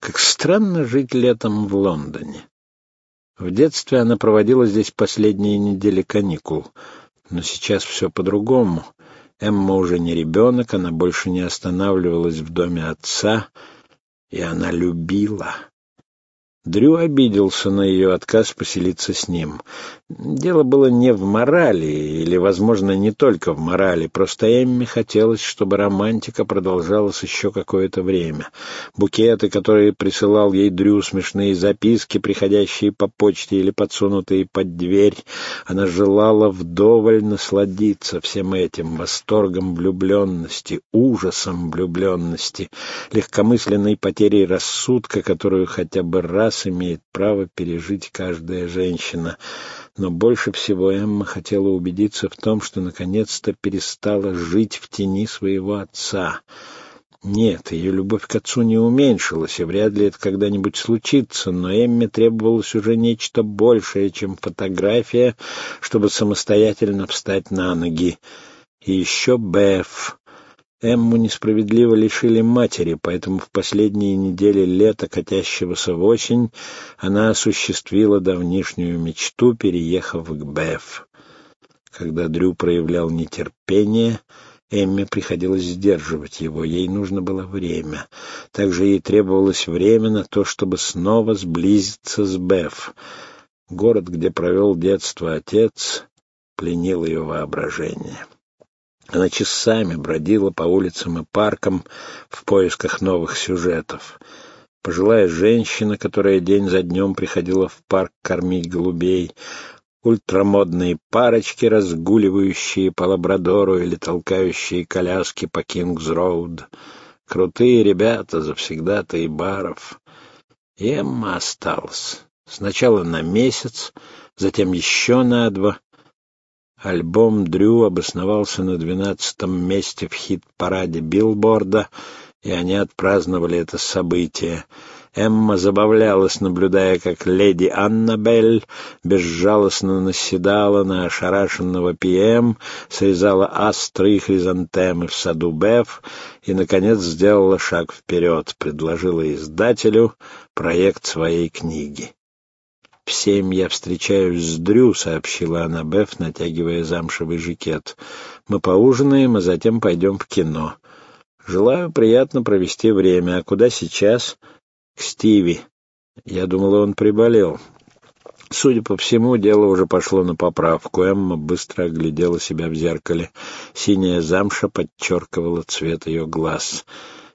Как странно жить летом в Лондоне. В детстве она проводила здесь последние недели каникул, но сейчас все по-другому. Эмма уже не ребенок, она больше не останавливалась в доме отца, и она любила. Дрю обиделся на ее отказ поселиться с ним. Дело было не в морали, или, возможно, не только в морали, просто Эмме хотелось, чтобы романтика продолжалась еще какое-то время. Букеты, которые присылал ей Дрю, смешные записки, приходящие по почте или подсунутые под дверь, она желала вдоволь насладиться всем этим восторгом влюбленности, ужасом влюбленности, легкомысленной потерей рассудка, которую хотя бы раз раз имеет право пережить каждая женщина. Но больше всего Эмма хотела убедиться в том, что наконец-то перестала жить в тени своего отца. Нет, ее любовь к отцу не уменьшилась, и вряд ли это когда-нибудь случится, но Эмме требовалось уже нечто большее, чем фотография, чтобы самостоятельно встать на ноги. И еще Беф. Эмму несправедливо лишили матери, поэтому в последние недели лета, катящегося в осень, она осуществила давнишнюю мечту, переехав к Беф. Когда Дрю проявлял нетерпение, Эмме приходилось сдерживать его, ей нужно было время. Также ей требовалось время на то, чтобы снова сблизиться с Беф. Город, где провел детство отец, пленил ее воображение. Она часами бродила по улицам и паркам в поисках новых сюжетов. Пожилая женщина, которая день за днем приходила в парк кормить голубей, ультрамодные парочки, разгуливающие по Лабрадору или толкающие коляски по Кингс-Роуд, крутые ребята, завсегда-то и баров. Эмма осталась. Сначала на месяц, затем еще на два, Альбом Дрю обосновался на двенадцатом месте в хит-параде Билборда, и они отпраздновали это событие. Эмма забавлялась, наблюдая, как леди Аннабель безжалостно наседала на ошарашенного Пи-Эм, срезала астры и хризантемы в саду Беф и, наконец, сделала шаг вперед, предложила издателю проект своей книги. «В семь я встречаюсь с Дрю», — сообщила она Беф, натягивая замшевый жакет. «Мы поужинаем, а затем пойдем в кино. Желаю приятно провести время. А куда сейчас?» «К Стиви». Я думала, он приболел. Судя по всему, дело уже пошло на поправку. Эмма быстро оглядела себя в зеркале. Синяя замша подчеркивала цвет ее глаз.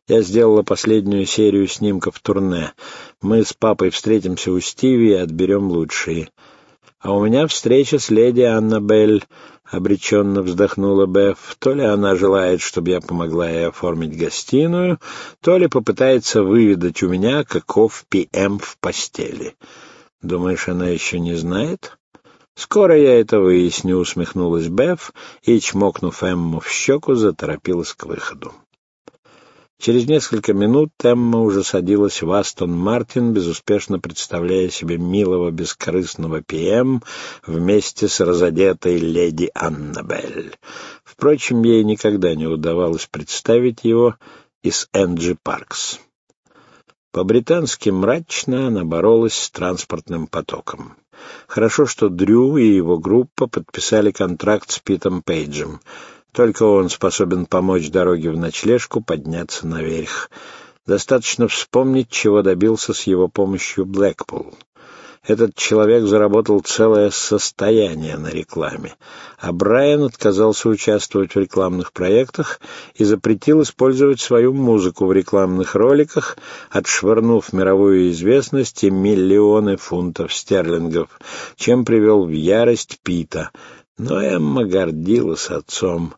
Я сделала последнюю серию снимков турне. Мы с папой встретимся у Стиви и отберем лучшие. А у меня встреча с леди Аннабель, — обреченно вздохнула Беф. То ли она желает, чтобы я помогла ей оформить гостиную, то ли попытается выведать у меня, каков ПМ в постели. Думаешь, она еще не знает? Скоро я это выясню, — усмехнулась Беф и, чмокнув Эмму в щеку, заторопилась к выходу. Через несколько минут Эмма уже садилась в Астон Мартин, безуспешно представляя себе милого бескорыстного ПМ вместе с разодетой леди Аннабель. Впрочем, ей никогда не удавалось представить его из Энджи Паркс. По-британски мрачно она боролась с транспортным потоком. Хорошо, что Дрю и его группа подписали контракт с Питом Пейджем — только он способен помочь дороге в ночлежку подняться наверх. Достаточно вспомнить, чего добился с его помощью Блэкпул. Этот человек заработал целое состояние на рекламе, а Брайан отказался участвовать в рекламных проектах и запретил использовать свою музыку в рекламных роликах, отшвырнув мировую известность и миллионы фунтов стерлингов, чем привел в ярость Пита. Но Эмма гордилась отцом.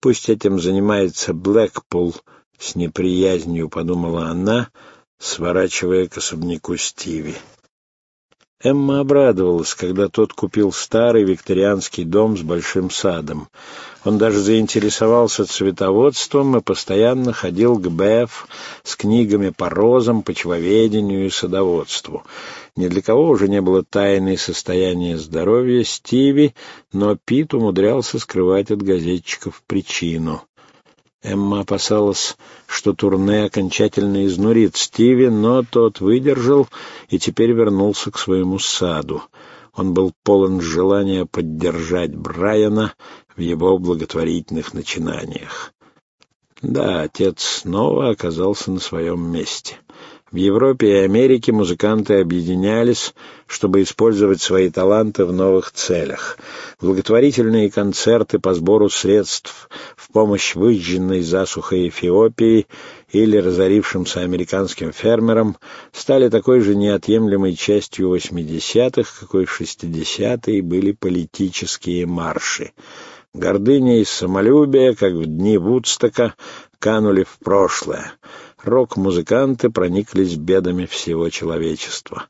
Пусть этим занимается Блэкпул, — с неприязнью подумала она, сворачивая к особняку Стиви. Эмма обрадовалась, когда тот купил старый викторианский дом с большим садом. Он даже заинтересовался цветоводством и постоянно ходил к Беф с книгами по розам, почвоведению и садоводству. Ни для кого уже не было тайны состояния здоровья Стиви, но Пит умудрялся скрывать от газетчиков причину. Эмма опасалась, что турне окончательно изнурит Стиви, но тот выдержал и теперь вернулся к своему саду. Он был полон желания поддержать Брайана в его благотворительных начинаниях. Да, отец снова оказался на своем месте. В Европе и Америке музыканты объединялись, чтобы использовать свои таланты в новых целях. Благотворительные концерты по сбору средств в помощь выжженной засухой Эфиопии или разорившимся американским фермерам стали такой же неотъемлемой частью 80-х, какой в 60-е были политические марши. Гордыня и самолюбие, как в дни Вудстока, канули в прошлое — рок-музыканты прониклись бедами всего человечества.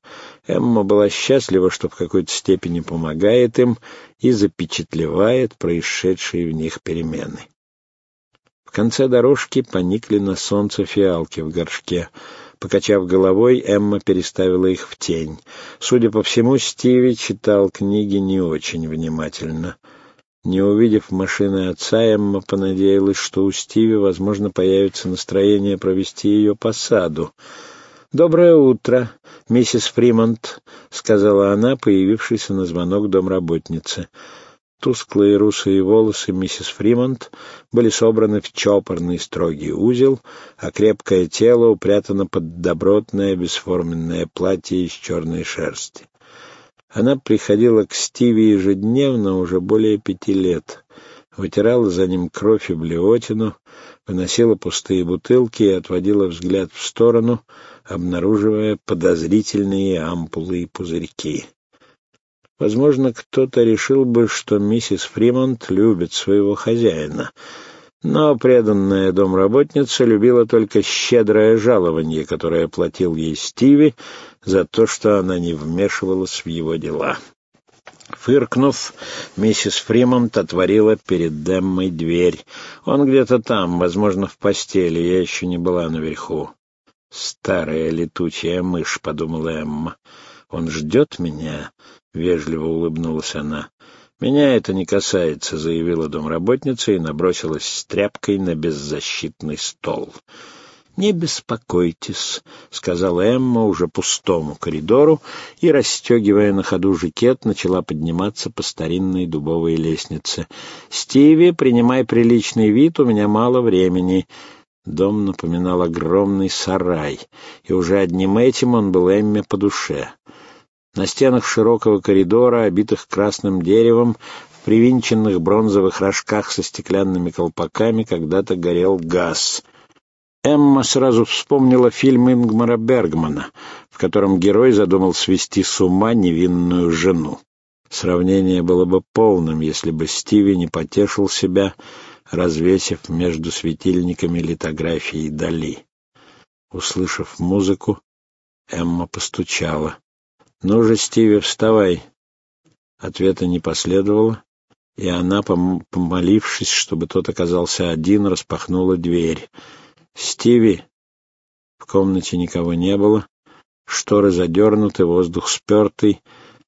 Эмма была счастлива, что в какой-то степени помогает им и запечатлевает происшедшие в них перемены. В конце дорожки поникли на солнце фиалки в горшке. Покачав головой, Эмма переставила их в тень. Судя по всему, Стиви читал книги не очень внимательно — не увидев машины отца, Эмма понадеялась, что у Стиви, возможно, появится настроение провести ее по саду. «Доброе утро, миссис Фримонт», — сказала она, появившаяся на звонок домработницы. Тусклые русые волосы миссис Фримонт были собраны в чопорный строгий узел, а крепкое тело упрятано под добротное бесформенное платье из черной шерсти. Она приходила к Стиви ежедневно уже более пяти лет, вытирала за ним кровь и блевотину, выносила пустые бутылки и отводила взгляд в сторону, обнаруживая подозрительные ампулы и пузырьки. Возможно, кто-то решил бы, что миссис Фримонт любит своего хозяина — но преданная домработница любила только щедрое жалование, которое платил ей Стиви за то, что она не вмешивалась в его дела. Фыркнув, миссис Фримонт отворила перед Эммой дверь. Он где-то там, возможно, в постели, я еще не была наверху. «Старая летучая мышь», — подумала Эмма. «Он ждет меня?» — вежливо улыбнулась она. «Меня это не касается», — заявила домработница и набросилась с тряпкой на беззащитный стол. «Не беспокойтесь», — сказала Эмма уже пустому коридору и, расстегивая на ходу жакет, начала подниматься по старинной дубовой лестнице. «Стиви, принимай приличный вид, у меня мало времени». Дом напоминал огромный сарай, и уже одним этим он был Эмме по душе. На стенах широкого коридора, обитых красным деревом, в привинченных бронзовых рожках со стеклянными колпаками когда-то горел газ. Эмма сразу вспомнила фильм Ингмара Бергмана, в котором герой задумал свести с ума невинную жену. Сравнение было бы полным, если бы Стиви не потешил себя, развесив между светильниками литографии Дали. Услышав музыку, Эмма постучала. «Ну же, Стиви, вставай!» Ответа не последовало, и она, помолившись, чтобы тот оказался один, распахнула дверь. «Стиви!» В комнате никого не было, шторы задернуты, воздух спертый.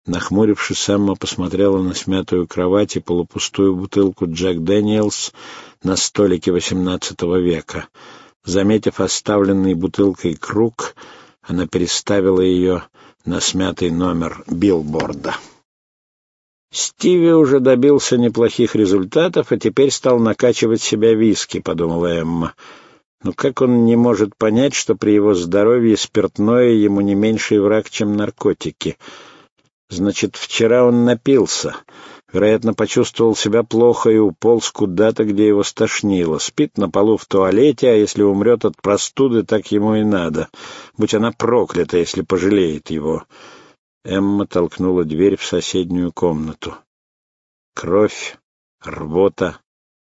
Нахмурившись, Самма посмотрела на смятую кровать и полупустую бутылку Джек Дэниелс на столике XVIII века. Заметив оставленный бутылкой круг, она переставила ее на смятый номер билборда. «Стиви уже добился неплохих результатов, и теперь стал накачивать себя виски», — подумала Эмма. «Но как он не может понять, что при его здоровье спиртное ему не меньший враг, чем наркотики? Значит, вчера он напился, Вероятно, почувствовал себя плохо и уполз куда-то, где его стошнило. Спит на полу в туалете, а если умрет от простуды, так ему и надо. Будь она проклята, если пожалеет его. Эмма толкнула дверь в соседнюю комнату. Кровь, рвота,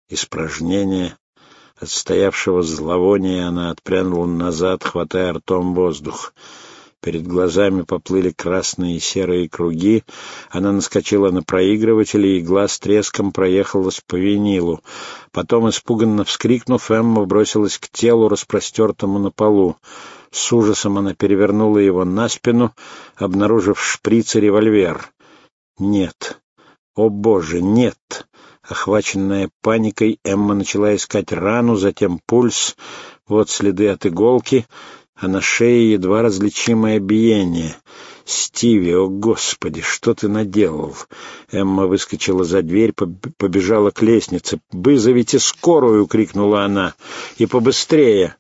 испражнение. От стоявшего зловония она отпрянула назад, хватая ртом воздух. Перед глазами поплыли красные и серые круги. Она наскочила на проигрыватель, и игла с треском проехалась по винилу. Потом, испуганно вскрикнув, Эмма бросилась к телу, распростертому на полу. С ужасом она перевернула его на спину, обнаружив шприц и револьвер. «Нет! О, Боже, нет!» Охваченная паникой, Эмма начала искать рану, затем пульс. Вот следы от иголки, а на шее едва различимое биение. «Стиви, о господи, что ты наделал?» Эмма выскочила за дверь, побежала к лестнице. «Вызовите скорую!» — крикнула она. «И побыстрее!»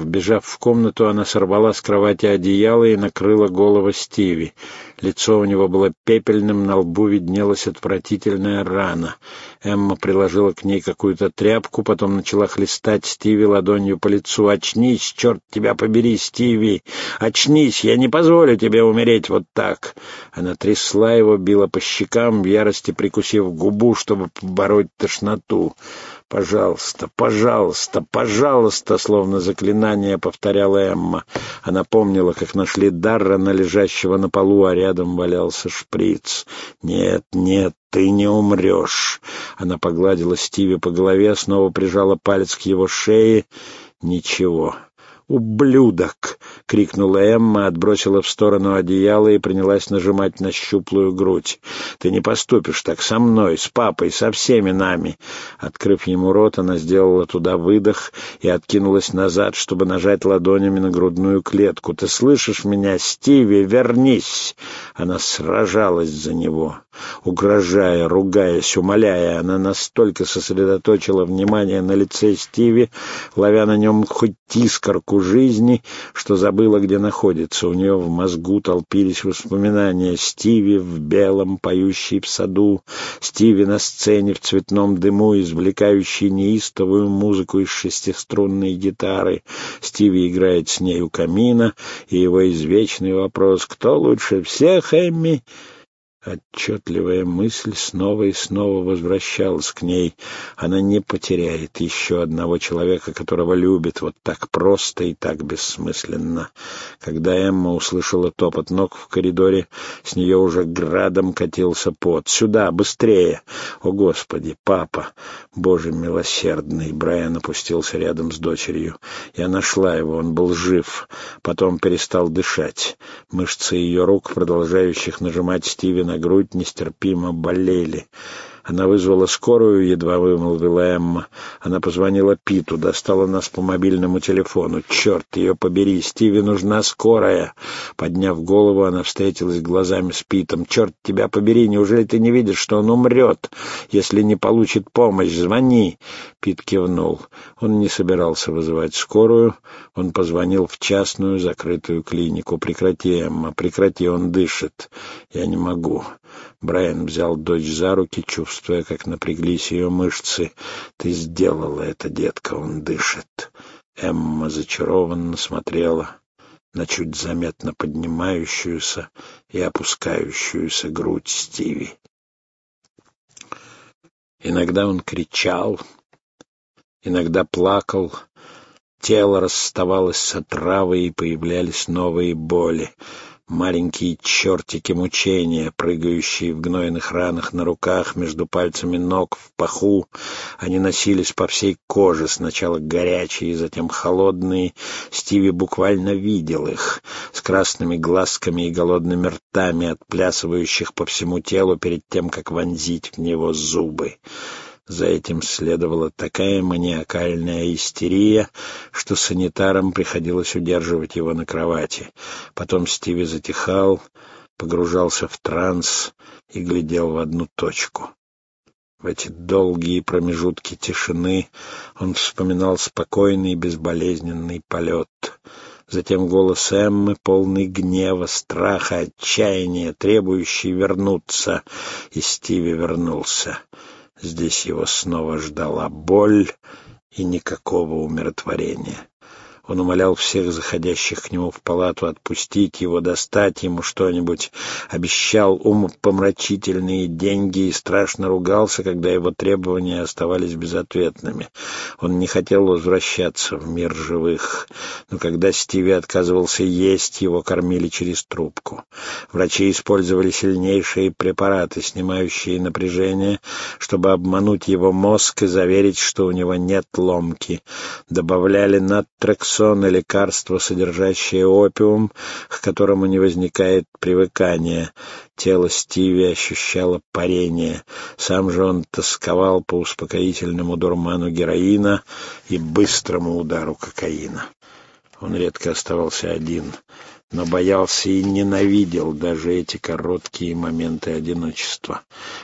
Вбежав в комнату, она сорвала с кровати одеяло и накрыла голову Стиви. Лицо у него было пепельным, на лбу виднелась отвратительная рана. Эмма приложила к ней какую-то тряпку, потом начала хлестать Стиви ладонью по лицу. «Очнись, черт тебя побери, Стиви! Очнись! Я не позволю тебе умереть вот так!» Она трясла его, била по щекам, в ярости прикусив губу, чтобы побороть тошноту. «Пожалуйста, пожалуйста, пожалуйста!» Словно заклинание повторяла Эмма. Она помнила, как нашли Даррена, лежащего на полу, а рядом валялся шприц. «Нет, нет, ты не умрешь!» Она погладила Стиви по голове, снова прижала палец к его шее. «Ничего, «Ублюдок!» — крикнула Эмма, отбросила в сторону одеяло и принялась нажимать на щуплую грудь. «Ты не поступишь так со мной, с папой, со всеми нами!» Открыв ему рот, она сделала туда выдох и откинулась назад, чтобы нажать ладонями на грудную клетку. «Ты слышишь меня, Стиви? Вернись!» Она сражалась за него. Угрожая, ругаясь, умоляя, она настолько сосредоточила внимание на лице Стиви, ловя на нем хоть искорку жизни, что забыла, где находится. У нее в мозгу толпились воспоминания Стиви в белом, поющий в саду, Стиви на сцене в цветном дыму, извлекающий неистовую музыку из шестиструнной гитары. Стиви играет с ней у камина, и его извечный вопрос «Кто лучше всех, Эмми?» Отчетливая мысль снова и снова возвращалась к ней. Она не потеряет еще одного человека, которого любит вот так просто и так бессмысленно. Когда Эмма услышала топот ног в коридоре, с нее уже градом катился пот. «Сюда, быстрее!» «О, Господи, папа!» «Боже милосердный!» Брайан опустился рядом с дочерью. Я нашла его, он был жив. Потом перестал дышать. Мышцы ее рук, продолжающих нажимать Стивена, на грудь нестерпимо болели. Она вызвала скорую, едва вымолвила Эмма. Она позвонила Питу, достала нас по мобильному телефону. «Черт, ее побери! Стиви нужна скорая!» Подняв голову, она встретилась глазами с Питом. «Черт тебя побери! Неужели ты не видишь, что он умрет, если не получит помощь? Звони!» Пит кивнул. Он не собирался вызывать скорую. Он позвонил в частную закрытую клинику. «Прекрати, Эмма, прекрати, он дышит. Я не могу». Брайан взял дочь за руки, чувствуя, как напряглись ее мышцы. «Ты сделала это, детка, он дышит». Эмма зачарованно смотрела на чуть заметно поднимающуюся и опускающуюся грудь Стиви. Иногда он кричал, иногда плакал, тело расставалось с отравой и появлялись новые боли маленькие чертики мучения, прыгающие в гнойных ранах на руках, между пальцами ног, в паху. Они носились по всей коже, сначала горячие, затем холодные. Стиви буквально видел их, с красными глазками и голодными ртами, отплясывающих по всему телу перед тем, как вонзить в него зубы. За этим следовала такая маниакальная истерия, что санитарам приходилось удерживать его на кровати. Потом Стиви затихал, погружался в транс и глядел в одну точку. В эти долгие промежутки тишины он вспоминал спокойный безболезненный полет. Затем голос Эммы, полный гнева, страха, отчаяния, требующий вернуться, и Стиви вернулся. Здесь его снова ждала боль и никакого умиротворения. Он умолял всех заходящих к нему в палату отпустить его, достать ему что-нибудь, обещал умопомрачительные деньги и страшно ругался, когда его требования оставались безответными. Он не хотел возвращаться в мир живых, но когда Стиви отказывался есть, его кормили через трубку. Врачи использовали сильнейшие препараты, снимающие напряжение, чтобы обмануть его мозг и заверить, что у него нет ломки. Добавляли натрексон и лекарство, содержащее опиум, к которому не возникает привыкания. Тело Стиви ощущало парение. Сам же он тосковал по успокоительному дурману героина и быстрому удару кокаина. Он редко оставался один — но боялся и ненавидел даже эти короткие моменты одиночества.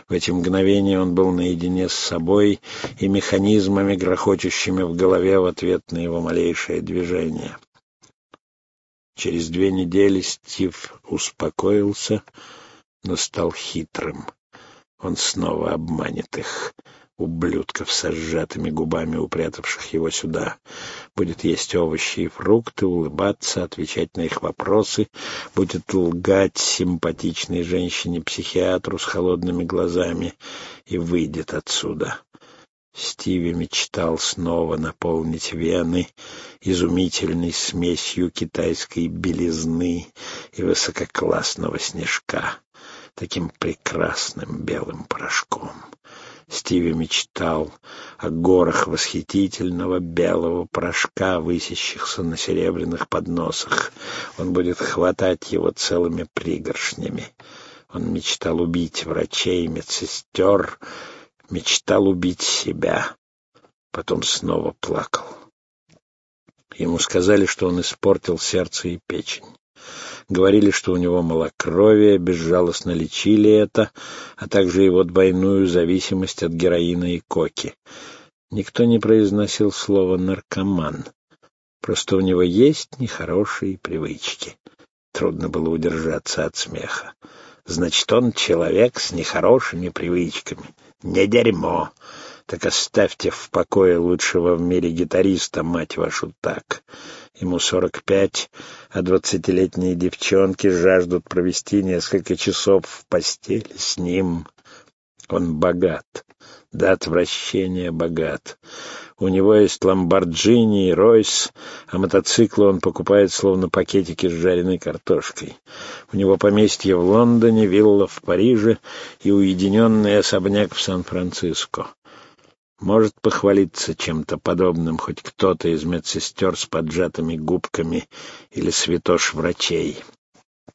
В эти мгновения он был наедине с собой и механизмами, грохочущими в голове в ответ на его малейшее движение. Через две недели Стив успокоился, но стал хитрым. Он снова обманет их ублюдков со сжатыми губами, упрятавших его сюда. Будет есть овощи и фрукты, улыбаться, отвечать на их вопросы, будет лгать симпатичной женщине-психиатру с холодными глазами и выйдет отсюда. Стиви мечтал снова наполнить вены изумительной смесью китайской белизны и высококлассного снежка, таким прекрасным белым порошком. Стиви мечтал о горах восхитительного белого порошка, высящихся на серебряных подносах. Он будет хватать его целыми пригоршнями. Он мечтал убить врачей, медсестер, мечтал убить себя. Потом снова плакал. Ему сказали, что он испортил сердце и печень. Говорили, что у него малокровие, безжалостно лечили это, а также его двойную зависимость от героина и коки. Никто не произносил слово «наркоман». Просто у него есть нехорошие привычки. Трудно было удержаться от смеха. Значит, он человек с нехорошими привычками. Не дерьмо. Так оставьте в покое лучшего в мире гитариста, мать вашу, так. Ему сорок пять, а двадцатилетние девчонки жаждут провести несколько часов в постели с ним. Он богат, до отвращения богат. У него есть ламборджини и Ройс, а мотоциклы он покупает словно пакетики с жареной картошкой. У него поместье в Лондоне, вилла в Париже и уединенный особняк в Сан-Франциско. Может похвалиться чем-то подобным хоть кто-то из медсестер с поджатыми губками или святош врачей.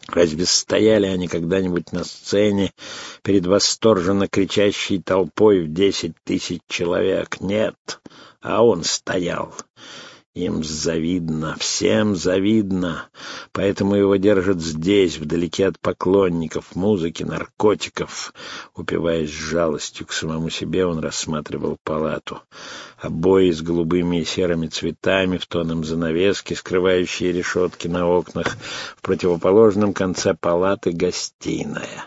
Разве стояли они когда-нибудь на сцене перед восторженно кричащей толпой в десять тысяч человек? Нет, а он стоял. Им завидно, всем завидно, поэтому его держат здесь, вдалеке от поклонников, музыки, наркотиков. Упиваясь жалостью к самому себе, он рассматривал палату. Обои с голубыми и серыми цветами, в тонном занавеске, скрывающие решетки на окнах. В противоположном конце палаты гостиная.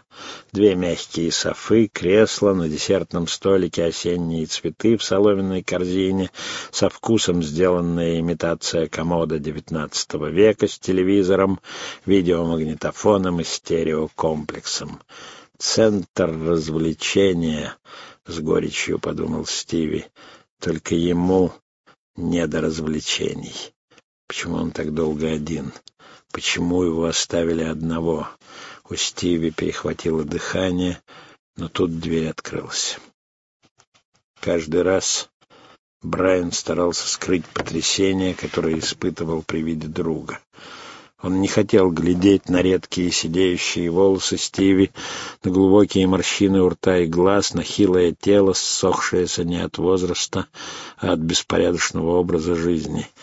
Две мягкие софы, кресло, на десертном столике осенние цветы в соломенной корзине, со вкусом сделанная имитация комода XIX века с телевизором, видеомагнитофоном и стереокомплексом. «Центр развлечения», — с горечью подумал Стиви, — «только ему не до развлечений. Почему он так долго один? Почему его оставили одного?» У Стиви перехватило дыхание, но тут дверь открылась. Каждый раз Брайан старался скрыть потрясение, которое испытывал при виде друга. Он не хотел глядеть на редкие сидеющие волосы Стиви, на глубокие морщины у рта и глаз, на хилое тело, ссохшееся не от возраста, а от беспорядочного образа жизни —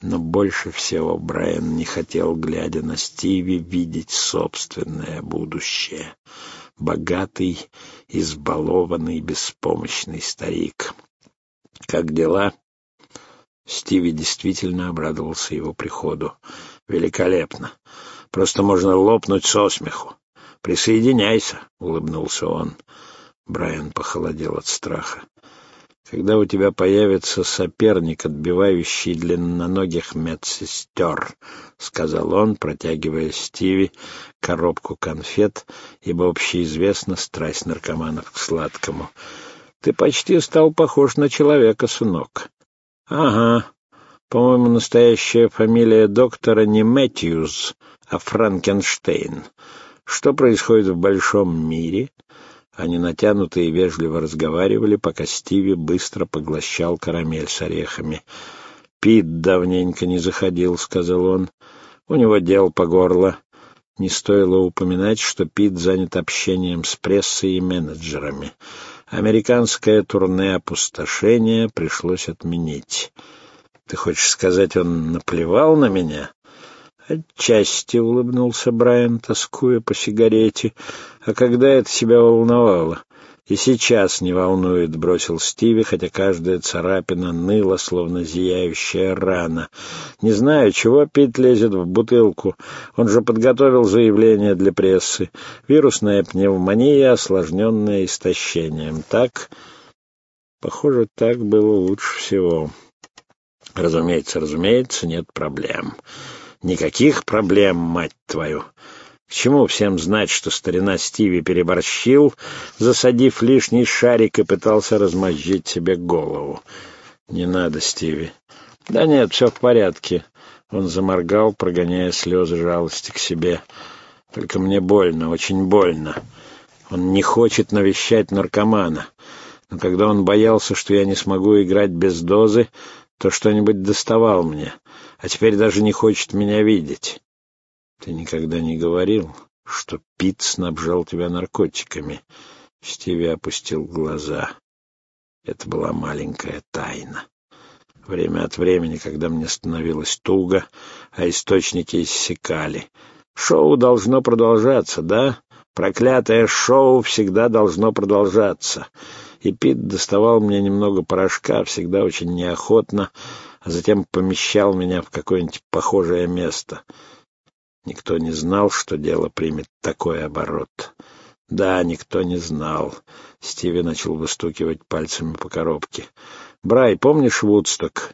но больше всего Брайан не хотел, глядя на Стиви, видеть собственное будущее. Богатый, избалованный, беспомощный старик. «Как дела?» Стиви действительно обрадовался его приходу. «Великолепно! Просто можно лопнуть со смеху. Присоединяйся!» — улыбнулся он. Брайан похолодел от страха. Когда у тебя появится соперник, отбивающий длинноногих медсестер, — сказал он, протягивая Стиви коробку конфет, ибо общеизвестна страсть наркоманов к сладкому. — Ты почти стал похож на человека, сынок. — Ага. По-моему, настоящая фамилия доктора не Мэтьюз, а Франкенштейн. Что происходит в большом мире? — они натянуто и вежливо разговаривали, пока Стиви быстро поглощал карамель с орехами. Пит давненько не заходил», — сказал он. «У него дел по горло». Не стоило упоминать, что Пит занят общением с прессой и менеджерами. Американское турне опустошения пришлось отменить. «Ты хочешь сказать, он наплевал на меня?» «Отчасти», — улыбнулся Брайан, тоскуя по сигарете. «А когда это себя волновало?» «И сейчас не волнует», — бросил Стиви, хотя каждая царапина ныла, словно зияющая рана. «Не знаю, чего Пит лезет в бутылку. Он же подготовил заявление для прессы. Вирусная пневмония, осложненная истощением. Так...» «Похоже, так было лучше всего». «Разумеется, разумеется, нет проблем». «Никаких проблем, мать твою!» К чему всем знать, что старина Стиви переборщил, засадив лишний шарик и пытался размозжить себе голову? Не надо, Стиви. Да нет, все в порядке. Он заморгал, прогоняя слезы жалости к себе. Только мне больно, очень больно. Он не хочет навещать наркомана. Но когда он боялся, что я не смогу играть без дозы, то что-нибудь доставал мне, а теперь даже не хочет меня видеть. Ты никогда не говорил, что Пит снабжал тебя наркотиками? Стиви опустил глаза. Это была маленькая тайна. Время от времени, когда мне становилось туго, а источники иссякали. Шоу должно продолжаться, да? Проклятое шоу всегда должно продолжаться. И Пит доставал мне немного порошка, всегда очень неохотно, а затем помещал меня в какое-нибудь похожее место — Никто не знал, что дело примет такой оборот. Да, никто не знал. Стиви начал выстукивать пальцами по коробке. «Брай, помнишь Вудсток?»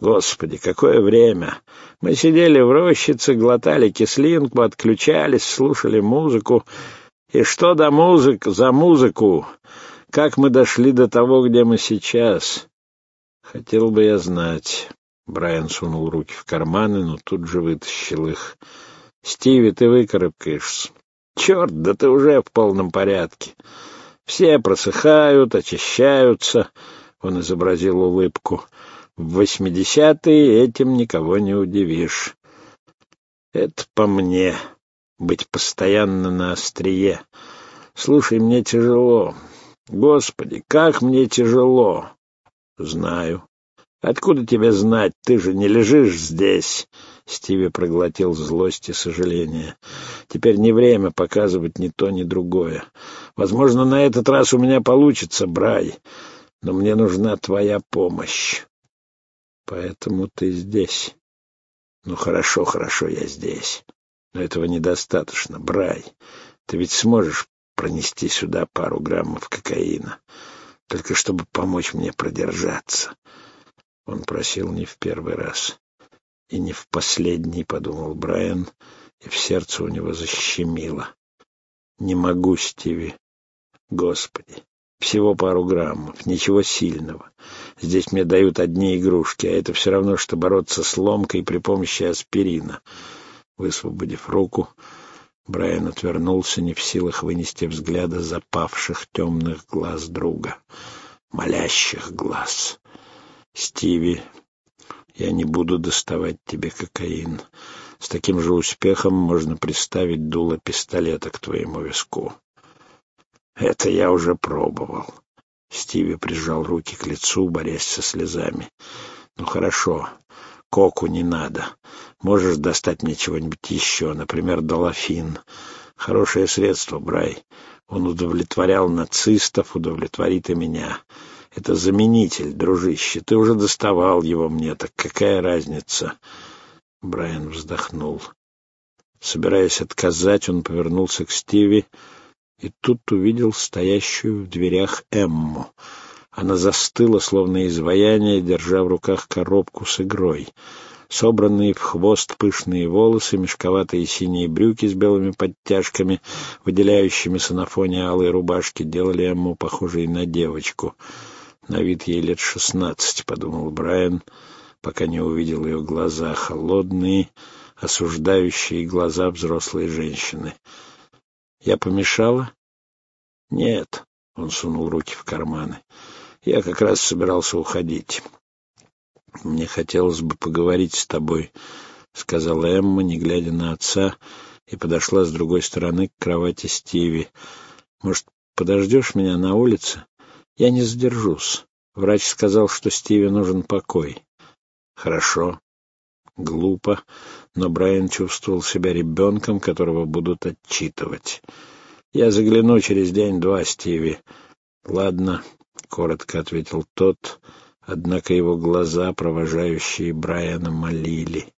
Господи, какое время! Мы сидели в рощице, глотали кислинку, отключались, слушали музыку. И что до музык, за музыку? Как мы дошли до того, где мы сейчас? Хотел бы я знать. Брайан сунул руки в карманы, но тут же вытащил их. Стиви, ты выкарабкаешься. Черт, да ты уже в полном порядке. Все просыхают, очищаются. Он изобразил улыбку. В восьмидесятые этим никого не удивишь. Это по мне, быть постоянно на острие. Слушай, мне тяжело. Господи, как мне тяжело. Знаю. Откуда тебе знать? Ты же не лежишь здесь. Стиви проглотил злость и сожаление. «Теперь не время показывать ни то, ни другое. Возможно, на этот раз у меня получится, Брай, но мне нужна твоя помощь. Поэтому ты здесь. Ну, хорошо, хорошо, я здесь. Но этого недостаточно, Брай. Ты ведь сможешь пронести сюда пару граммов кокаина, только чтобы помочь мне продержаться». Он просил не в первый раз. И не в последний, — подумал Брайан, и в сердце у него защемило. Не могу, Стиви. Господи, всего пару граммов, ничего сильного. Здесь мне дают одни игрушки, а это все равно, что бороться с ломкой при помощи аспирина. Высвободив руку, Брайан отвернулся, не в силах вынести взгляда запавших темных глаз друга, молящих глаз. Стиви я не буду доставать тебе кокаин. С таким же успехом можно приставить дуло пистолета к твоему виску. Это я уже пробовал. Стиви прижал руки к лицу, борясь со слезами. Ну хорошо, коку не надо. Можешь достать мне чего-нибудь еще, например, долофин. Хорошее средство, Брай. Он удовлетворял нацистов, удовлетворит и меня. Это заменитель, дружище. Ты уже доставал его мне, так какая разница? Брайан вздохнул. Собираясь отказать, он повернулся к Стиви и тут увидел стоящую в дверях Эмму. Она застыла, словно изваяние, держа в руках коробку с игрой. Собранные в хвост пышные волосы, мешковатые синие брюки с белыми подтяжками, выделяющимися на фоне алой рубашки, делали Эмму похожей на девочку — на вид ей лет шестнадцать, — подумал Брайан, пока не увидел ее глаза, холодные, осуждающие глаза взрослой женщины. «Я помешала?» «Нет», — он сунул руки в карманы. «Я как раз собирался уходить». «Мне хотелось бы поговорить с тобой», — сказала Эмма, не глядя на отца, и подошла с другой стороны к кровати Стиви. «Может, подождешь меня на улице? Я не задержусь. Врач сказал, что Стиви нужен покой». «Хорошо». Глупо, но Брайан чувствовал себя ребенком, которого будут отчитывать. «Я загляну через день-два, Стиви». «Ладно», — коротко ответил тот, однако его глаза, провожающие Брайана, молили.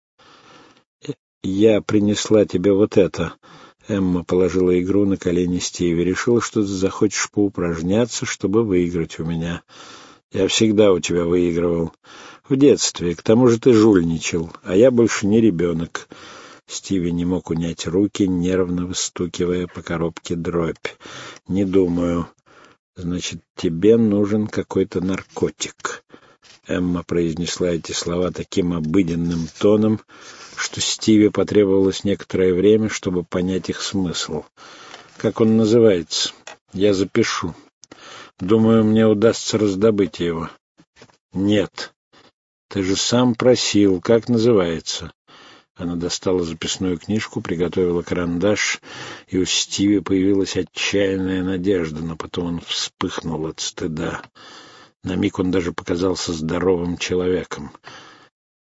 «Я принесла тебе вот это». Эмма положила игру на колени Стиви. «Решила, что ты захочешь поупражняться, чтобы выиграть у меня. Я всегда у тебя выигрывал. В детстве. К тому же ты жульничал, а я больше не ребенок». Стиви не мог унять руки, нервно выстукивая по коробке дробь. «Не думаю. Значит, тебе нужен какой-то наркотик». Эмма произнесла эти слова таким обыденным тоном, что Стиве потребовалось некоторое время, чтобы понять их смысл. «Как он называется?» «Я запишу. Думаю, мне удастся раздобыть его». «Нет. Ты же сам просил. Как называется?» Она достала записную книжку, приготовила карандаш, и у Стиви появилась отчаянная надежда, но потом он вспыхнул от стыда. На миг он даже показался здоровым человеком.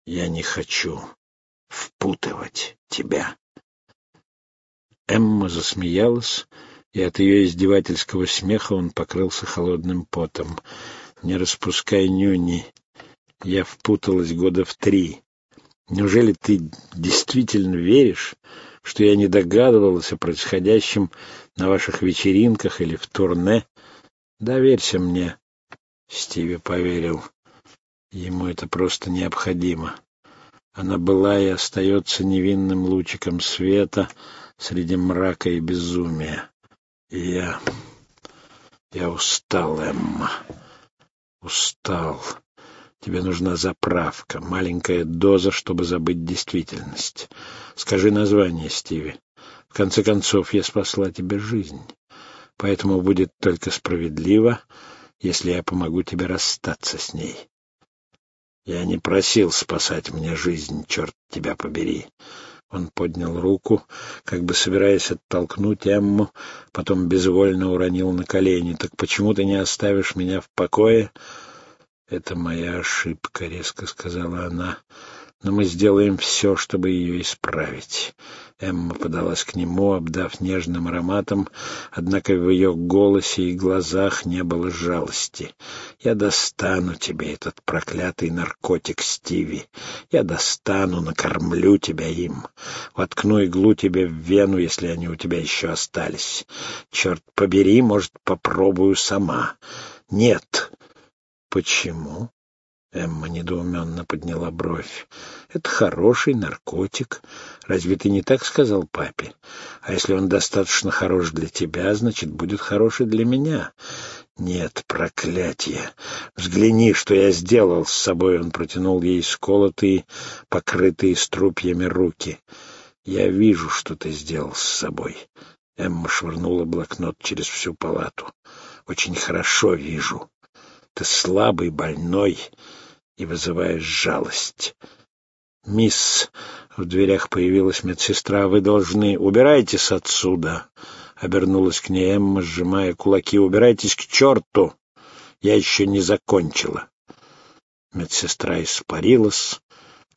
«Я не хочу впутывать тебя». Эмма засмеялась, и от ее издевательского смеха он покрылся холодным потом. «Не распускай нюни. Я впуталась года в три. Неужели ты действительно веришь, что я не догадывалась о происходящем на ваших вечеринках или в турне? Доверься мне». Стиви поверил. Ему это просто необходимо. Она была и остается невинным лучиком света среди мрака и безумия. И я... я устал, Эмма. Устал. Тебе нужна заправка, маленькая доза, чтобы забыть действительность. Скажи название, Стиви. В конце концов, я спасла тебе жизнь. Поэтому будет только справедливо, если я помогу тебе расстаться с ней. Я не просил спасать мне жизнь, черт тебя побери. Он поднял руку, как бы собираясь оттолкнуть Эмму, потом безвольно уронил на колени. «Так почему ты не оставишь меня в покое?» «Это моя ошибка», — резко сказала она но мы сделаем все, чтобы ее исправить. Эмма подалась к нему, обдав нежным ароматом, однако в ее голосе и глазах не было жалости. «Я достану тебе этот проклятый наркотик, Стиви. Я достану, накормлю тебя им. Воткну иглу тебе в вену, если они у тебя еще остались. Черт побери, может, попробую сама. Нет». «Почему?» Эмма недоуменно подняла бровь. «Это хороший наркотик. Разве ты не так сказал папе? А если он достаточно хорош для тебя, значит, будет хороший для меня. Нет, проклятие! Взгляни, что я сделал с собой!» Он протянул ей сколотые, покрытые струпьями руки. «Я вижу, что ты сделал с собой». Эмма швырнула блокнот через всю палату. «Очень хорошо вижу. Ты слабый, больной» и вызываешь жалость. «Мисс...» — в дверях появилась медсестра. «Вы должны... Убирайтесь отсюда!» — обернулась к ней Эмма, сжимая кулаки. «Убирайтесь к черту! Я еще не закончила!» Медсестра испарилась,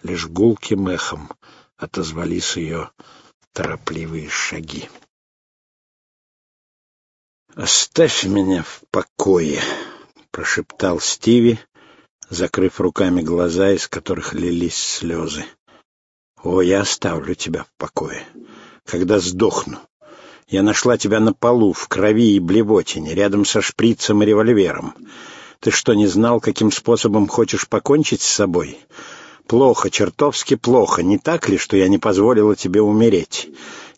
лишь гулким эхом отозвались ее торопливые шаги. «Оставь меня в покое!» — прошептал Стиви, закрыв руками глаза, из которых лились слезы. «О, я оставлю тебя в покое, когда сдохну. Я нашла тебя на полу, в крови и блевотине, рядом со шприцем и револьвером. Ты что, не знал, каким способом хочешь покончить с собой? Плохо, чертовски плохо, не так ли, что я не позволила тебе умереть?»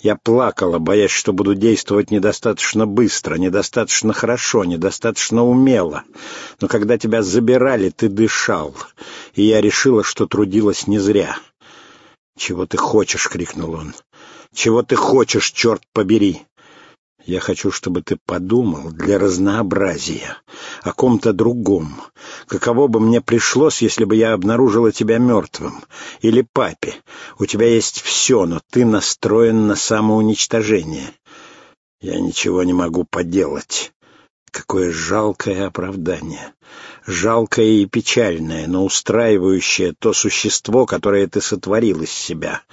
Я плакала, боясь, что буду действовать недостаточно быстро, недостаточно хорошо, недостаточно умело. Но когда тебя забирали, ты дышал, и я решила, что трудилась не зря. «Чего ты хочешь?» — крикнул он. «Чего ты хочешь, черт побери?» Я хочу, чтобы ты подумал для разнообразия о ком-то другом. Каково бы мне пришлось, если бы я обнаружила тебя мертвым? Или папе? У тебя есть все, но ты настроен на самоуничтожение. Я ничего не могу поделать. Какое жалкое оправдание. Жалкое и печальное, но устраивающее то существо, которое ты сотворил из себя —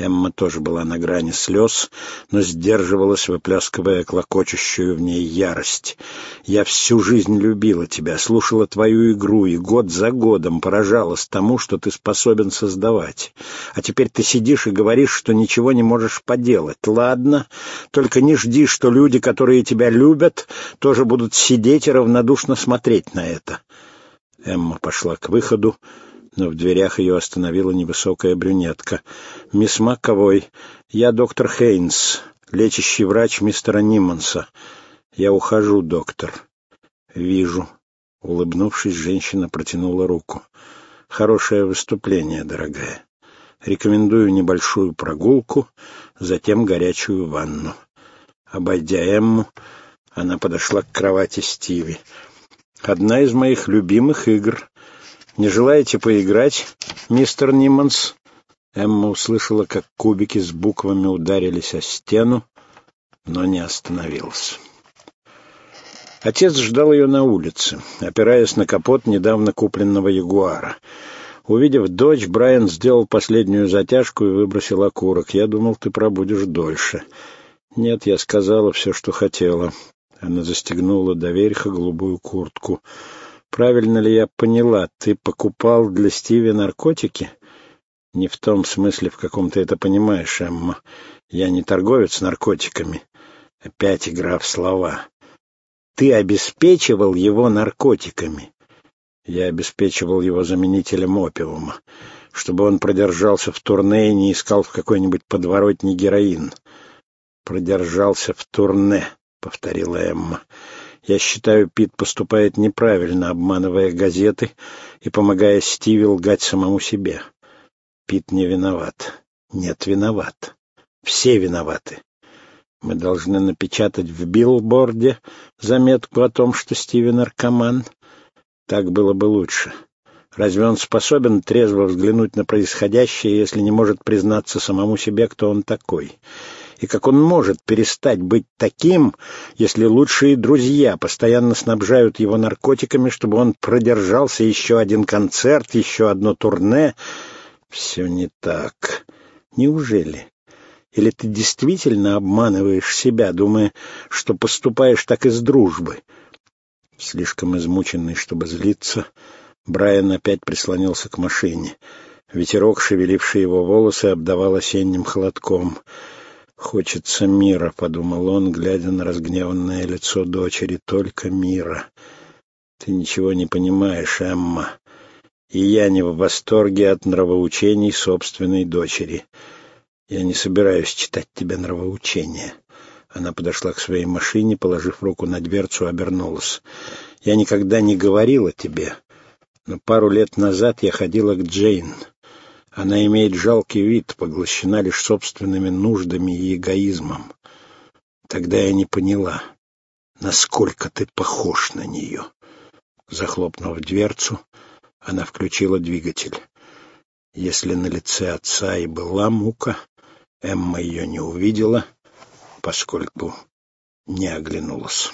Эмма тоже была на грани слез, но сдерживалась, выплескивая клокочущую в ней ярость. «Я всю жизнь любила тебя, слушала твою игру и год за годом поражалась тому, что ты способен создавать. А теперь ты сидишь и говоришь, что ничего не можешь поделать. Ладно, только не жди, что люди, которые тебя любят, тоже будут сидеть и равнодушно смотреть на это». Эмма пошла к выходу, в дверях ее остановила невысокая брюнетка. «Мисс Маковой, я доктор Хейнс, лечащий врач мистера Ниммонса. Я ухожу, доктор». «Вижу». Улыбнувшись, женщина протянула руку. «Хорошее выступление, дорогая. Рекомендую небольшую прогулку, затем горячую ванну». Обойдя Эмму, она подошла к кровати Стиви. «Одна из моих любимых игр. «Не желаете поиграть, мистер Нимманс?» Эмма услышала, как кубики с буквами ударились о стену, но не остановился. Отец ждал ее на улице, опираясь на капот недавно купленного ягуара. Увидев дочь, Брайан сделал последнюю затяжку и выбросил окурок. «Я думал, ты пробудешь дольше». «Нет, я сказала все, что хотела». Она застегнула до верха голубую куртку. Правильно ли я поняла, ты покупал для Стиви наркотики? Не в том смысле, в каком ты это понимаешь, Эмма. Я не торговец наркотиками. Опять игра в слова. Ты обеспечивал его наркотиками. Я обеспечивал его заменителем опиума, чтобы он продержался в турне и не искал в какой-нибудь подворотне героин. «Продержался в турне», — повторила Эмма. Я считаю, Пит поступает неправильно, обманывая газеты и помогая Стиви лгать самому себе. Пит не виноват. Нет, виноват. Все виноваты. Мы должны напечатать в билборде заметку о том, что Стиви наркоман. Так было бы лучше. Разве он способен трезво взглянуть на происходящее, если не может признаться самому себе, кто он такой? И как он может перестать быть таким, если лучшие друзья постоянно снабжают его наркотиками, чтобы он продержался еще один концерт, еще одно турне. Все не так. Неужели? Или ты действительно обманываешь себя, думая, что поступаешь так из дружбы? Слишком измученный, чтобы злиться, Брайан опять прислонился к машине. Ветерок, шевеливший его волосы, обдавал осенним холодком — «Хочется мира», — подумал он, глядя на разгневанное лицо дочери, — «только мира». «Ты ничего не понимаешь, Эмма, и я не в восторге от нравоучений собственной дочери. Я не собираюсь читать тебе нравоучения». Она подошла к своей машине, положив руку на дверцу, обернулась. «Я никогда не говорила тебе, но пару лет назад я ходила к Джейн. Она имеет жалкий вид, поглощена лишь собственными нуждами и эгоизмом. Тогда я не поняла, насколько ты похож на нее. Захлопнув дверцу, она включила двигатель. Если на лице отца и была мука, Эмма ее не увидела, поскольку не оглянулась.